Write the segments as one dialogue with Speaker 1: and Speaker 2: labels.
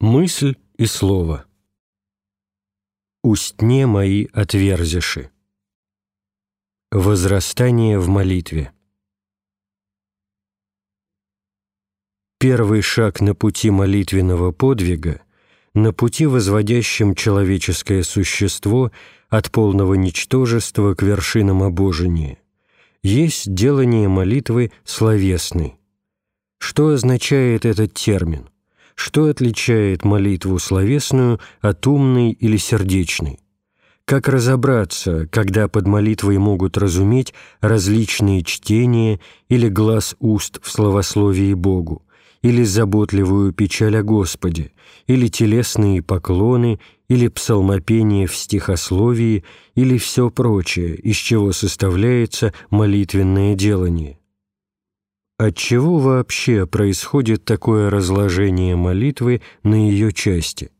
Speaker 1: Мысль и слово. Устне мои отверзиши. Возрастание в молитве. Первый шаг на пути молитвенного подвига, на пути, возводящем человеческое существо от полного ничтожества к вершинам обожения, есть делание молитвы словесной. Что означает этот термин? Что отличает молитву словесную от умной или сердечной? Как разобраться, когда под молитвой могут разуметь различные чтения или глаз уст в словословии Богу, или заботливую печаль о Господе, или телесные поклоны, или псалмопение в стихословии, или все прочее, из чего составляется молитвенное делание? Отчего вообще происходит такое разложение молитвы на ее части?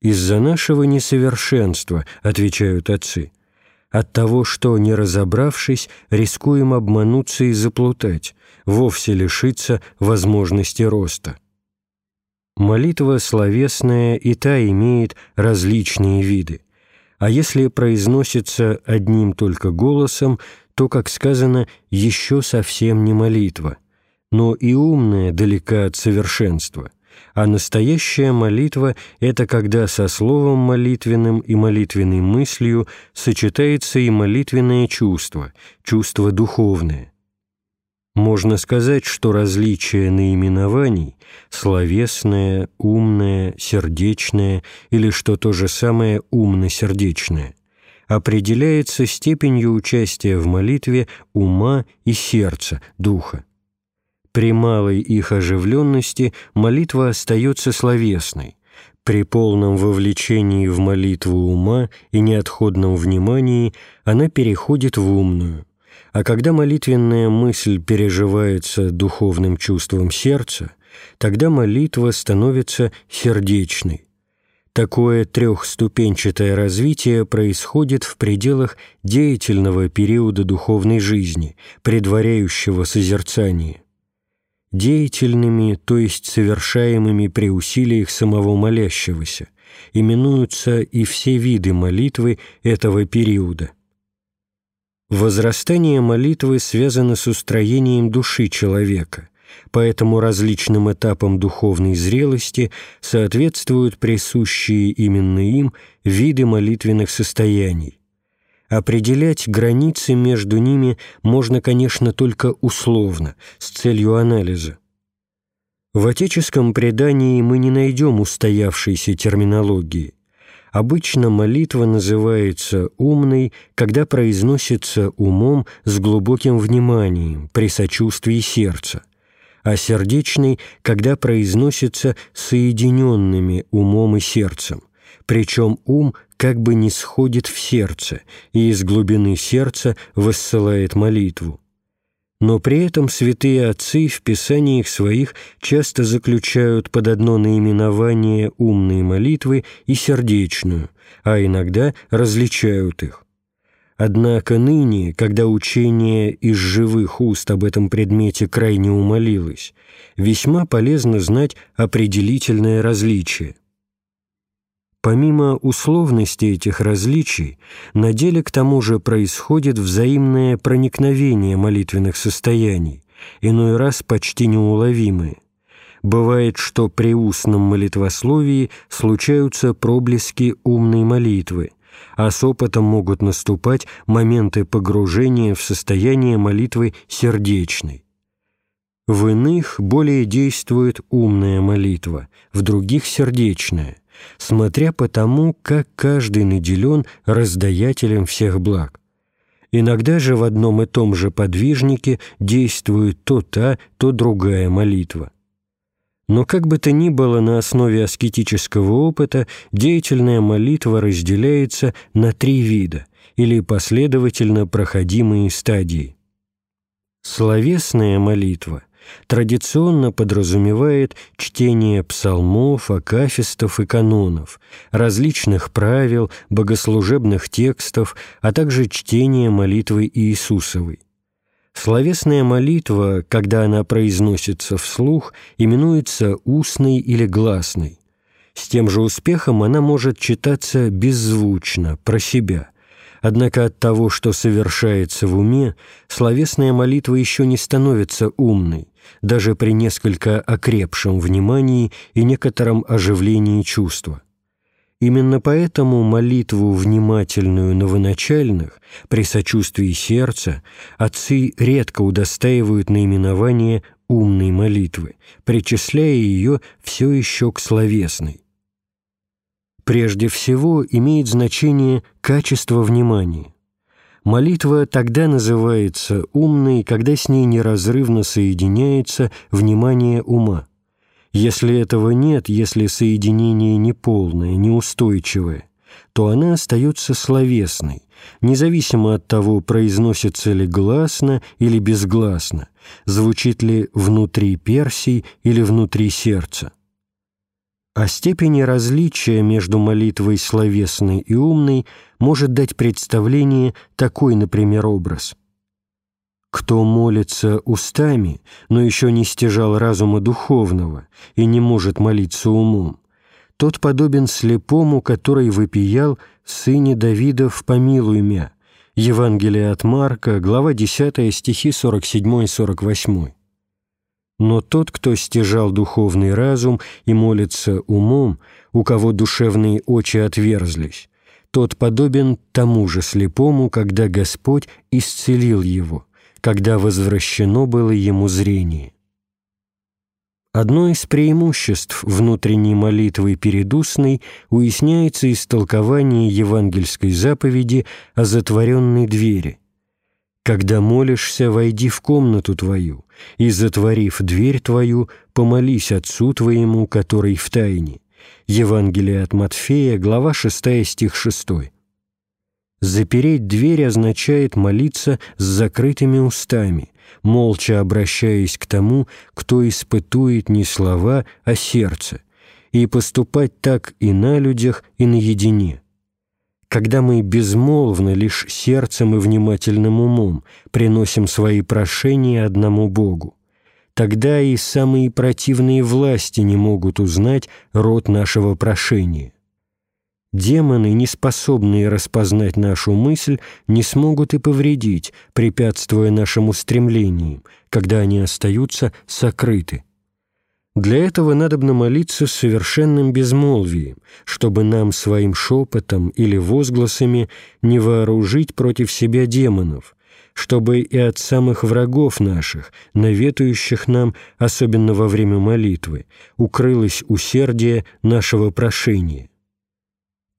Speaker 1: Из-за нашего несовершенства, отвечают отцы, от того, что, не разобравшись, рискуем обмануться и заплутать, вовсе лишиться возможности роста. Молитва словесная и та имеет различные виды, а если произносится одним только голосом, то, как сказано, еще совсем не молитва, но и умная далека от совершенства, а настоящая молитва — это когда со словом молитвенным и молитвенной мыслью сочетается и молитвенное чувство, чувство духовное. Можно сказать, что различие наименований — словесное, умное, сердечное или, что то же самое, умно-сердечное — определяется степенью участия в молитве ума и сердца, духа. При малой их оживленности молитва остается словесной, при полном вовлечении в молитву ума и неотходном внимании она переходит в умную, а когда молитвенная мысль переживается духовным чувством сердца, тогда молитва становится сердечной, Такое трехступенчатое развитие происходит в пределах деятельного периода духовной жизни, предваряющего созерцание. Деятельными, то есть совершаемыми при усилиях самого молящегося, именуются и все виды молитвы этого периода. Возрастание молитвы связано с устроением души человека, поэтому различным этапам духовной зрелости соответствуют присущие именно им виды молитвенных состояний. Определять границы между ними можно, конечно, только условно, с целью анализа. В отеческом предании мы не найдем устоявшейся терминологии. Обычно молитва называется умной, когда произносится умом с глубоким вниманием, при сочувствии сердца а сердечный, когда произносится соединенными умом и сердцем, причем ум как бы не сходит в сердце и из глубины сердца высылает молитву. Но при этом святые отцы в писаниях своих часто заключают под одно наименование умные молитвы и сердечную, а иногда различают их. Однако ныне, когда учение из живых уст об этом предмете крайне умолилось, весьма полезно знать определительное различие. Помимо условности этих различий, на деле к тому же происходит взаимное проникновение молитвенных состояний, иной раз почти неуловимые. Бывает, что при устном молитвословии случаются проблески умной молитвы – а с опытом могут наступать моменты погружения в состояние молитвы сердечной. В иных более действует умная молитва, в других – сердечная, смотря по тому, как каждый наделен раздаятелем всех благ. Иногда же в одном и том же подвижнике действует то та, то другая молитва. Но как бы то ни было на основе аскетического опыта, деятельная молитва разделяется на три вида или последовательно проходимые стадии. Словесная молитва традиционно подразумевает чтение псалмов, акафистов и канонов, различных правил, богослужебных текстов, а также чтение молитвы Иисусовой. Словесная молитва, когда она произносится вслух, именуется устной или гласной, С тем же успехом она может читаться беззвучно, про себя. Однако от того, что совершается в уме, словесная молитва еще не становится умной, даже при несколько окрепшем внимании и некотором оживлении чувства. Именно поэтому молитву внимательную новоначальных при сочувствии сердца отцы редко удостаивают наименование умной молитвы, причисляя ее все еще к словесной. Прежде всего имеет значение качество внимания. Молитва тогда называется умной, когда с ней неразрывно соединяется внимание ума. Если этого нет, если соединение неполное, неустойчивое, то она остается словесной, независимо от того, произносится ли гласно или безгласно, звучит ли внутри персий или внутри сердца. О степени различия между молитвой словесной и умной может дать представление такой, например, образ – кто молится устами, но еще не стяжал разума духовного и не может молиться умом, тот подобен слепому, который выпиял «Сыне Давидов, помилуй мя» Евангелие от Марка, глава 10, стихи 47-48. Но тот, кто стяжал духовный разум и молится умом, у кого душевные очи отверзлись, тот подобен тому же слепому, когда Господь исцелил его – когда возвращено было ему зрение. Одно из преимуществ внутренней молитвы перед устной уясняется из толкования евангельской заповеди о затворенной двери. «Когда молишься, войди в комнату твою, и, затворив дверь твою, помолись Отцу твоему, который в тайне». Евангелие от Матфея, глава 6, стих 6. Запереть дверь означает молиться с закрытыми устами, молча обращаясь к тому, кто испытует не слова, а сердце, и поступать так и на людях, и наедине. Когда мы безмолвно лишь сердцем и внимательным умом приносим свои прошения одному Богу, тогда и самые противные власти не могут узнать род нашего прошения. Демоны, не способные распознать нашу мысль, не смогут и повредить, препятствуя нашему стремлениям, когда они остаются сокрыты. Для этого надобно молиться с совершенным безмолвием, чтобы нам своим шепотом или возгласами не вооружить против себя демонов, чтобы и от самых врагов наших, наветующих нам, особенно во время молитвы, укрылось усердие нашего прошения.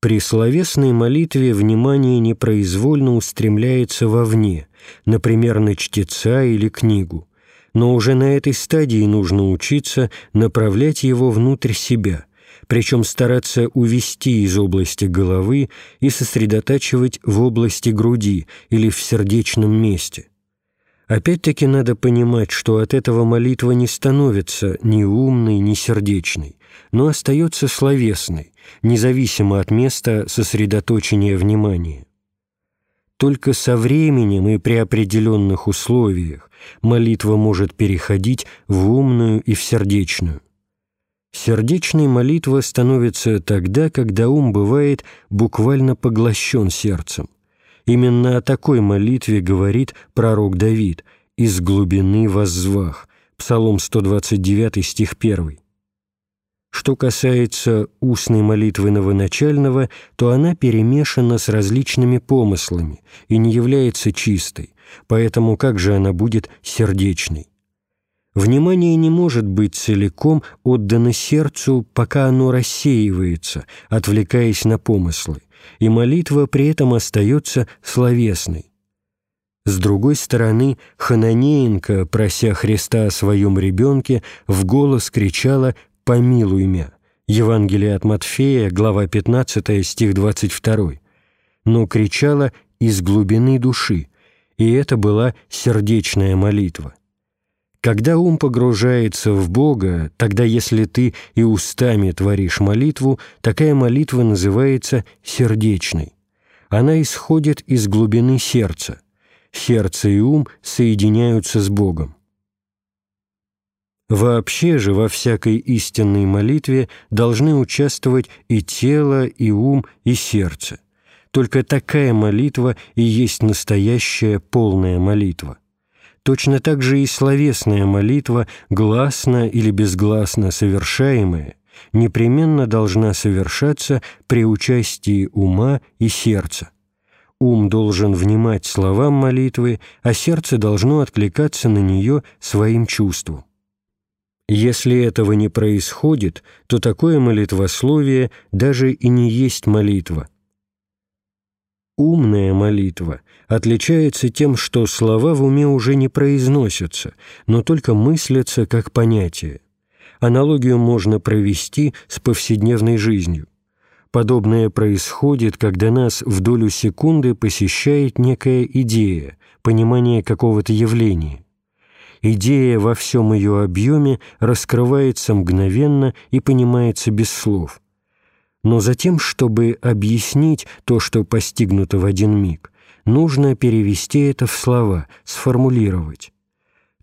Speaker 1: При словесной молитве внимание непроизвольно устремляется вовне, например, на чтеца или книгу, но уже на этой стадии нужно учиться направлять его внутрь себя, причем стараться увести из области головы и сосредотачивать в области груди или в сердечном месте. Опять-таки надо понимать, что от этого молитва не становится ни умной, ни сердечной, но остается словесной, независимо от места сосредоточения внимания. Только со временем и при определенных условиях молитва может переходить в умную и в сердечную. Сердечной молитва становится тогда, когда ум бывает буквально поглощен сердцем. Именно о такой молитве говорит пророк Давид «из глубины воззвах» Псалом 129, стих 1. Что касается устной молитвы новоначального, то она перемешана с различными помыслами и не является чистой, поэтому как же она будет сердечной? Внимание не может быть целиком отдано сердцу, пока оно рассеивается, отвлекаясь на помыслы, и молитва при этом остается словесной. С другой стороны, Хананеенко, прося Христа о своем ребенке, в голос кричала «Помилуй мя». Евангелие от Матфея, глава 15, стих 22. Но кричала из глубины души, и это была сердечная молитва. Когда ум погружается в Бога, тогда если ты и устами творишь молитву, такая молитва называется сердечной. Она исходит из глубины сердца. Сердце и ум соединяются с Богом. Вообще же во всякой истинной молитве должны участвовать и тело, и ум, и сердце. Только такая молитва и есть настоящая полная молитва. Точно так же и словесная молитва, гласно или безгласно совершаемая, непременно должна совершаться при участии ума и сердца. Ум должен внимать словам молитвы, а сердце должно откликаться на нее своим чувством. Если этого не происходит, то такое молитвословие даже и не есть молитва. Умная молитва отличается тем, что слова в уме уже не произносятся, но только мыслятся как понятие. Аналогию можно провести с повседневной жизнью. Подобное происходит, когда нас в долю секунды посещает некая идея, понимание какого-то явления. Идея во всем ее объеме раскрывается мгновенно и понимается без слов. Но затем, чтобы объяснить то, что постигнуто в один миг, нужно перевести это в слова, сформулировать.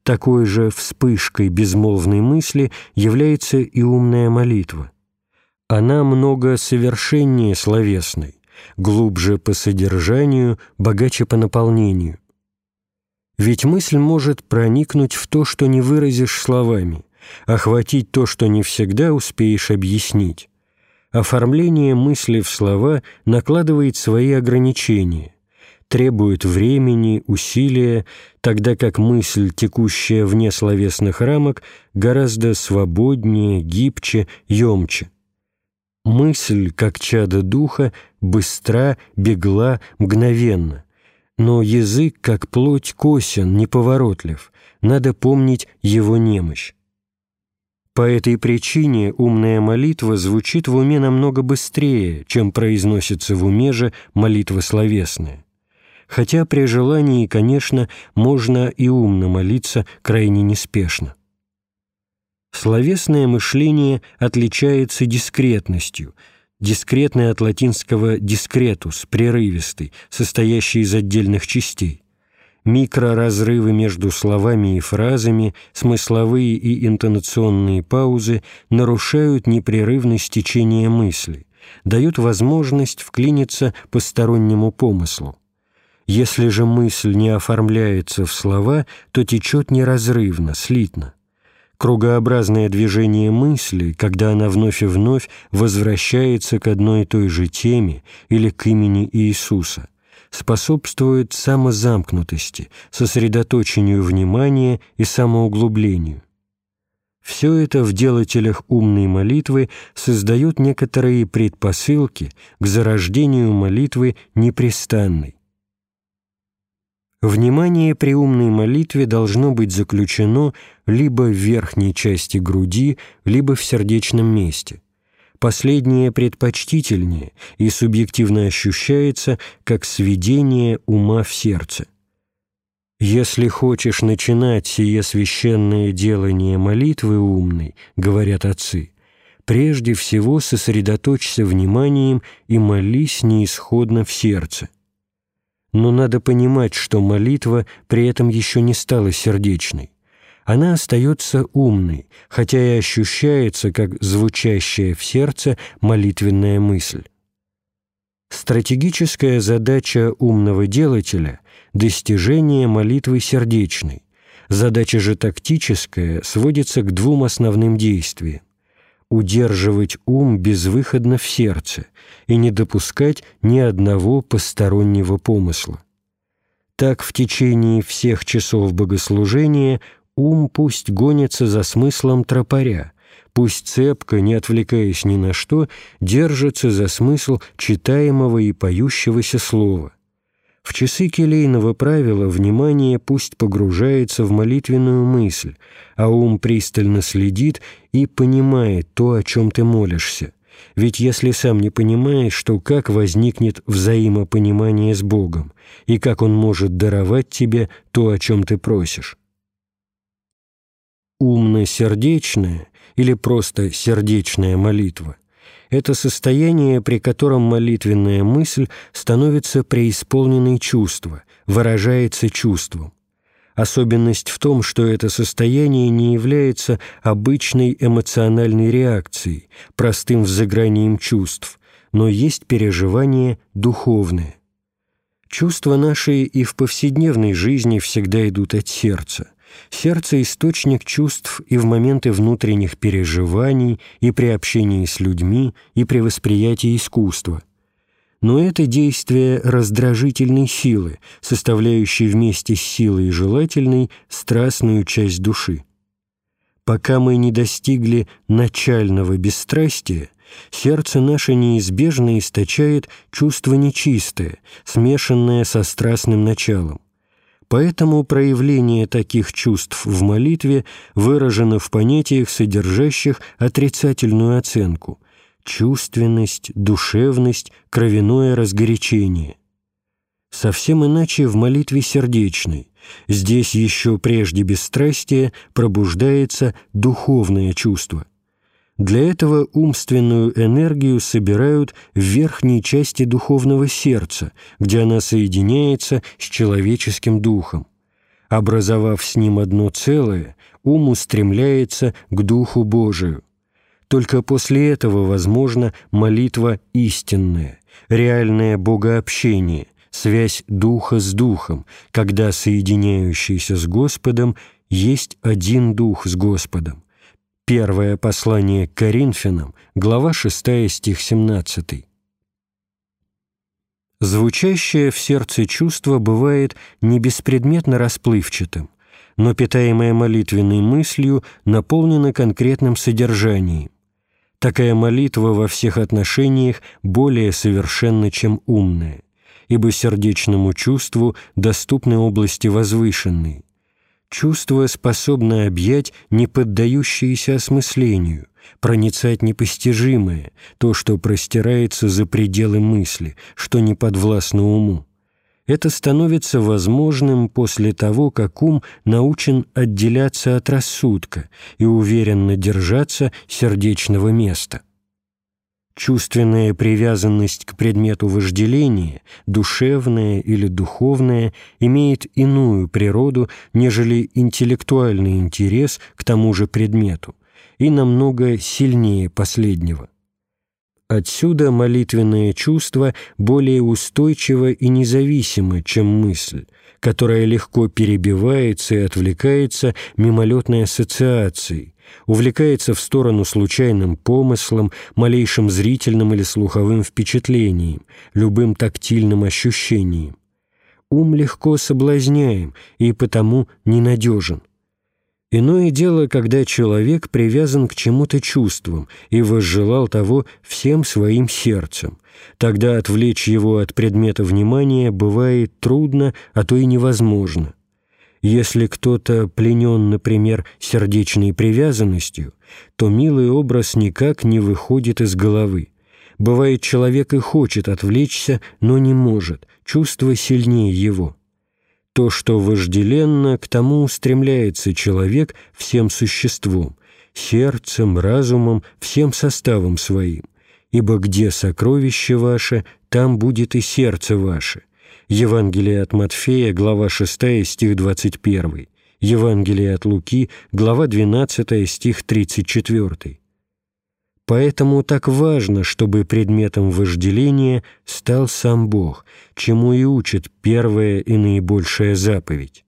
Speaker 1: Такой же вспышкой безмолвной мысли является и умная молитва – она много совершеннее словесной, глубже по содержанию, богаче по наполнению. Ведь мысль может проникнуть в то, что не выразишь словами, охватить то, что не всегда успеешь объяснить. Оформление мысли в слова накладывает свои ограничения, требует времени, усилия, тогда как мысль, текущая вне словесных рамок, гораздо свободнее, гибче, емче. Мысль, как чадо духа, быстра, бегла, мгновенно. Но язык, как плоть, косен, неповоротлив. Надо помнить его немощь. По этой причине умная молитва звучит в уме намного быстрее, чем произносится в уме же молитва словесная. Хотя при желании, конечно, можно и умно молиться крайне неспешно. Словесное мышление отличается дискретностью, дискретное от латинского «discretus» — прерывистый, состоящий из отдельных частей. Микроразрывы между словами и фразами, смысловые и интонационные паузы нарушают непрерывность течения мысли, дают возможность вклиниться постороннему помыслу. Если же мысль не оформляется в слова, то течет неразрывно, слитно кругообразное движение мысли, когда она вновь и вновь возвращается к одной и той же теме или к имени Иисуса, способствует самозамкнутости, сосредоточению внимания и самоуглублению. Все это в делателях умной молитвы создает некоторые предпосылки к зарождению молитвы непрестанной, Внимание при умной молитве должно быть заключено либо в верхней части груди, либо в сердечном месте. Последнее предпочтительнее и субъективно ощущается как сведение ума в сердце. «Если хочешь начинать сие священное делание молитвы умной, — говорят отцы, — прежде всего сосредоточься вниманием и молись неисходно в сердце» но надо понимать, что молитва при этом еще не стала сердечной. Она остается умной, хотя и ощущается как звучащая в сердце молитвенная мысль. Стратегическая задача умного делателя – достижение молитвы сердечной. Задача же тактическая сводится к двум основным действиям удерживать ум безвыходно в сердце и не допускать ни одного постороннего помысла. Так в течение всех часов богослужения ум пусть гонится за смыслом тропаря, пусть цепко, не отвлекаясь ни на что, держится за смысл читаемого и поющегося слова, в часы келейного правила внимание пусть погружается в молитвенную мысль, а ум пристально следит и понимает то, о чем ты молишься. Ведь если сам не понимаешь, то как возникнет взаимопонимание с Богом, и как Он может даровать тебе то, о чем ты просишь? Умно-сердечная или просто сердечная молитва это состояние, при котором молитвенная мысль становится преисполненной чувства, выражается чувством. Особенность в том, что это состояние не является обычной эмоциональной реакцией, простым взыгранием чувств, но есть переживание духовное. Чувства наши и в повседневной жизни всегда идут от сердца. Сердце – источник чувств и в моменты внутренних переживаний, и при общении с людьми, и при восприятии искусства – но это действие раздражительной силы, составляющей вместе с силой желательной страстную часть души. Пока мы не достигли начального бесстрастия, сердце наше неизбежно источает чувство нечистое, смешанное со страстным началом. Поэтому проявление таких чувств в молитве выражено в понятиях, содержащих отрицательную оценку – чувственность, душевность, кровяное разгорячение. Совсем иначе в молитве сердечной. Здесь еще прежде бесстрастия пробуждается духовное чувство. Для этого умственную энергию собирают в верхней части духовного сердца, где она соединяется с человеческим духом. Образовав с ним одно целое, ум устремляется к Духу Божию. Только после этого возможна молитва истинная, реальное богообщение, связь духа с духом, когда соединяющийся с Господом есть один дух с Господом. Первое послание к Коринфянам, глава 6, стих 17. Звучащее в сердце чувство бывает не беспредметно расплывчатым, но питаемое молитвенной мыслью наполнено конкретным содержанием. Такая молитва во всех отношениях более совершенна, чем умная, ибо сердечному чувству доступны области возвышенные. Чувство способно объять неподдающееся осмыслению, проницать непостижимое, то, что простирается за пределы мысли, что не подвластно уму это становится возможным после того, как ум научен отделяться от рассудка и уверенно держаться сердечного места. Чувственная привязанность к предмету вожделения, душевная или духовная, имеет иную природу, нежели интеллектуальный интерес к тому же предмету, и намного сильнее последнего. Отсюда молитвенное чувство более устойчиво и независимо, чем мысль, которая легко перебивается и отвлекается мимолетной ассоциацией, увлекается в сторону случайным помыслом, малейшим зрительным или слуховым впечатлением, любым тактильным ощущением. Ум легко соблазняем и потому ненадежен. Иное дело, когда человек привязан к чему-то чувствам и возжелал того всем своим сердцем. Тогда отвлечь его от предмета внимания бывает трудно, а то и невозможно. Если кто-то пленен, например, сердечной привязанностью, то милый образ никак не выходит из головы. Бывает, человек и хочет отвлечься, но не может, чувство сильнее его – то, что вожделенно, к тому устремляется человек всем существом, сердцем, разумом, всем составом своим. Ибо где сокровище ваше, там будет и сердце ваше. Евангелие от Матфея, глава 6, стих 21. Евангелие от Луки, глава 12, стих 34. Поэтому так важно, чтобы предметом вожделения стал сам Бог, чему и учит первая и наибольшая заповедь.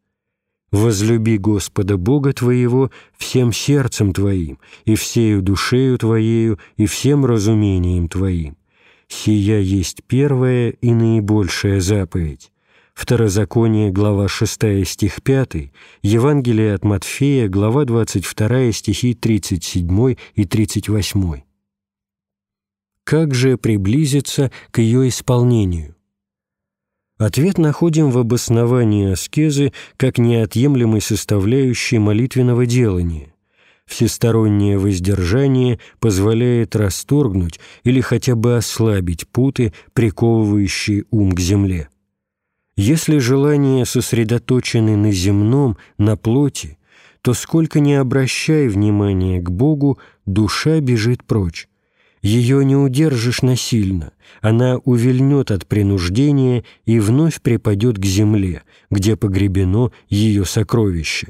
Speaker 1: «Возлюби Господа Бога твоего всем сердцем твоим, и всею душею твоею, и всем разумением твоим. Сия есть первая и наибольшая заповедь». Второзаконие, глава 6, стих 5, Евангелие от Матфея, глава 22, стихи 37 и 38. Как же приблизиться к ее исполнению? Ответ находим в обосновании аскезы как неотъемлемой составляющей молитвенного делания. Всестороннее воздержание позволяет расторгнуть или хотя бы ослабить путы, приковывающие ум к земле. Если желания сосредоточены на земном, на плоти, то сколько ни обращай внимания к Богу, душа бежит прочь Ее не удержишь насильно, она увильнет от принуждения и вновь припадет к земле, где погребено ее сокровище.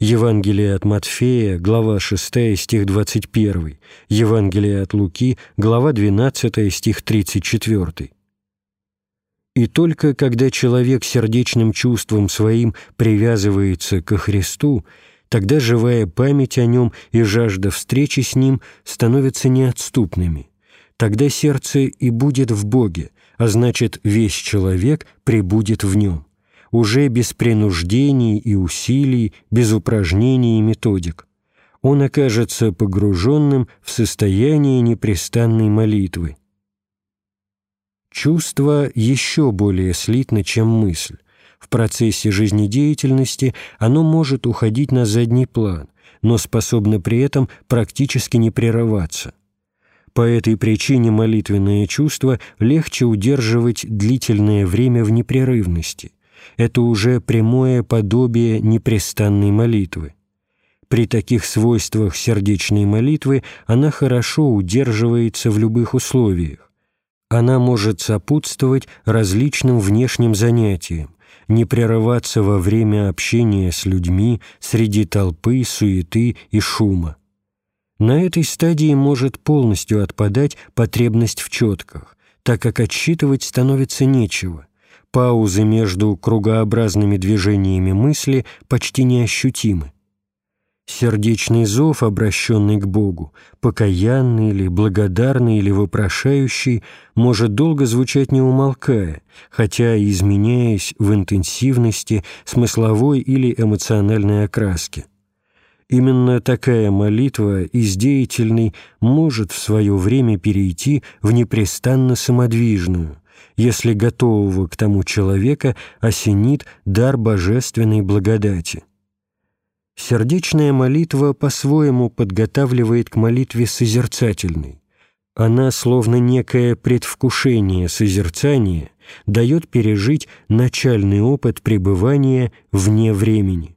Speaker 1: Евангелие от Матфея, глава 6, стих 21, Евангелие от Луки, глава 12, стих 34. И только когда человек сердечным чувством своим привязывается ко Христу, тогда живая память о нем и жажда встречи с ним становятся неотступными. Тогда сердце и будет в Боге, а значит, весь человек пребудет в нем, уже без принуждений и усилий, без упражнений и методик. Он окажется погруженным в состояние непрестанной молитвы. Чувство еще более слитно, чем мысль. В процессе жизнедеятельности оно может уходить на задний план, но способно при этом практически не прерываться. По этой причине молитвенное чувство легче удерживать длительное время в непрерывности. Это уже прямое подобие непрестанной молитвы. При таких свойствах сердечной молитвы она хорошо удерживается в любых условиях. Она может сопутствовать различным внешним занятиям, не прерываться во время общения с людьми среди толпы, суеты и шума. На этой стадии может полностью отпадать потребность в четках, так как отсчитывать становится нечего. Паузы между кругообразными движениями мысли почти неощутимы. Сердечный зов, обращенный к Богу, покаянный или благодарный или вопрошающий, может долго звучать не умолкая, хотя и изменяясь в интенсивности, смысловой или эмоциональной окраске. Именно такая молитва из деятельной может в свое время перейти в непрестанно самодвижную, если готового к тому человека осенит дар божественной благодати. Сердечная молитва по-своему подготавливает к молитве созерцательной. Она, словно некое предвкушение созерцания, дает пережить начальный опыт пребывания вне времени.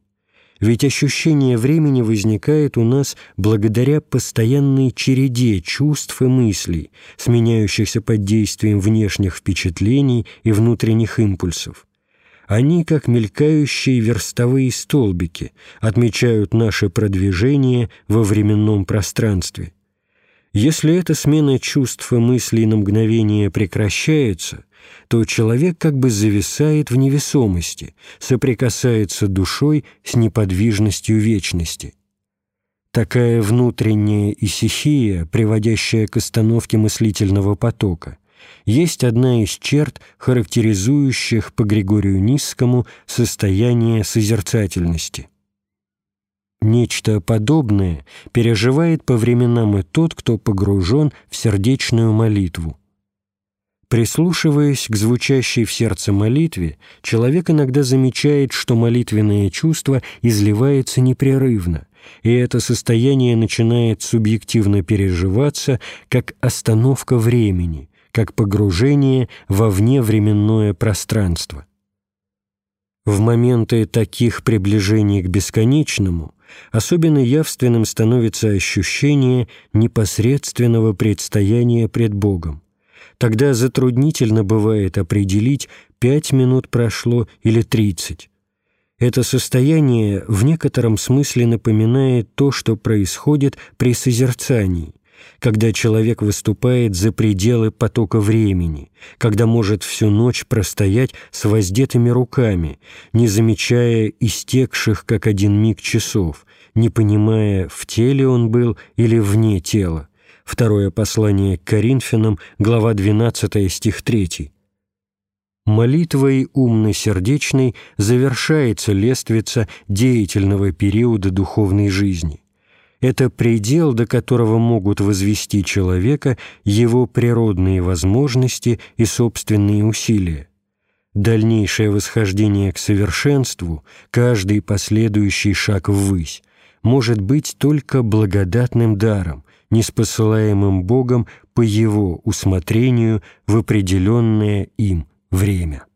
Speaker 1: Ведь ощущение времени возникает у нас благодаря постоянной череде чувств и мыслей, сменяющихся под действием внешних впечатлений и внутренних импульсов. Они, как мелькающие верстовые столбики, отмечают наше продвижение во временном пространстве. Если эта смена чувств и мыслей на мгновение прекращается, то человек как бы зависает в невесомости, соприкасается душой с неподвижностью вечности. Такая внутренняя исихия, приводящая к остановке мыслительного потока – есть одна из черт, характеризующих по Григорию Низскому состояние созерцательности. Нечто подобное переживает по временам и тот, кто погружен в сердечную молитву. Прислушиваясь к звучащей в сердце молитве, человек иногда замечает, что молитвенное чувство изливается непрерывно, и это состояние начинает субъективно переживаться как остановка времени, как погружение во вневременное пространство. В моменты таких приближений к бесконечному особенно явственным становится ощущение непосредственного предстояния пред Богом. Тогда затруднительно бывает определить, пять минут прошло или тридцать. Это состояние в некотором смысле напоминает то, что происходит при созерцании, когда человек выступает за пределы потока времени, когда может всю ночь простоять с воздетыми руками, не замечая истекших как один миг часов, не понимая, в теле он был или вне тела. Второе послание к Коринфянам, глава 12, стих 3. Молитвой умно-сердечной завершается лествица деятельного периода духовной жизни. Это предел, до которого могут возвести человека его природные возможности и собственные усилия. Дальнейшее восхождение к совершенству, каждый последующий шаг ввысь, может быть только благодатным даром, неспосылаемым Богом по Его усмотрению в определенное им время.